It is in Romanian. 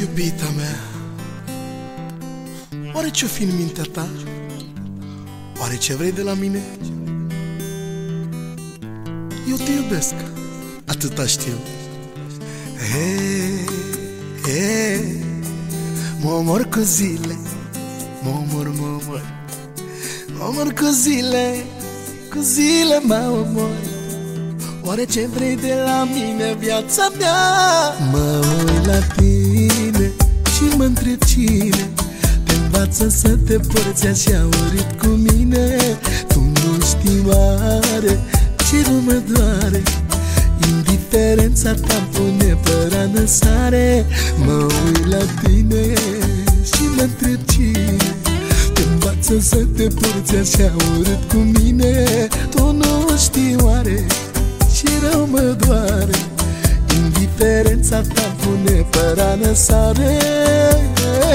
iubita mea Oare ce-o fi în mintea ta? Oare ce vrei de la mine? Eu te iubesc, atâta știu He, he, mă omor cu zile Mă omor, mă omor Mă omor cu zile Cu zile mă omor Oare ce vrei de la mine, viața mea? Mă uit la cine Te învață să te porți așa urât cu mine. Tu nu știi oare ce nu mă doare. Indiferența ta pune părană sare Mă uit la tine și mă întreb cine. Te învață să te porți așa urât cu mine. Tu nu știi oare și rău mă doare viața ta pune pe sare.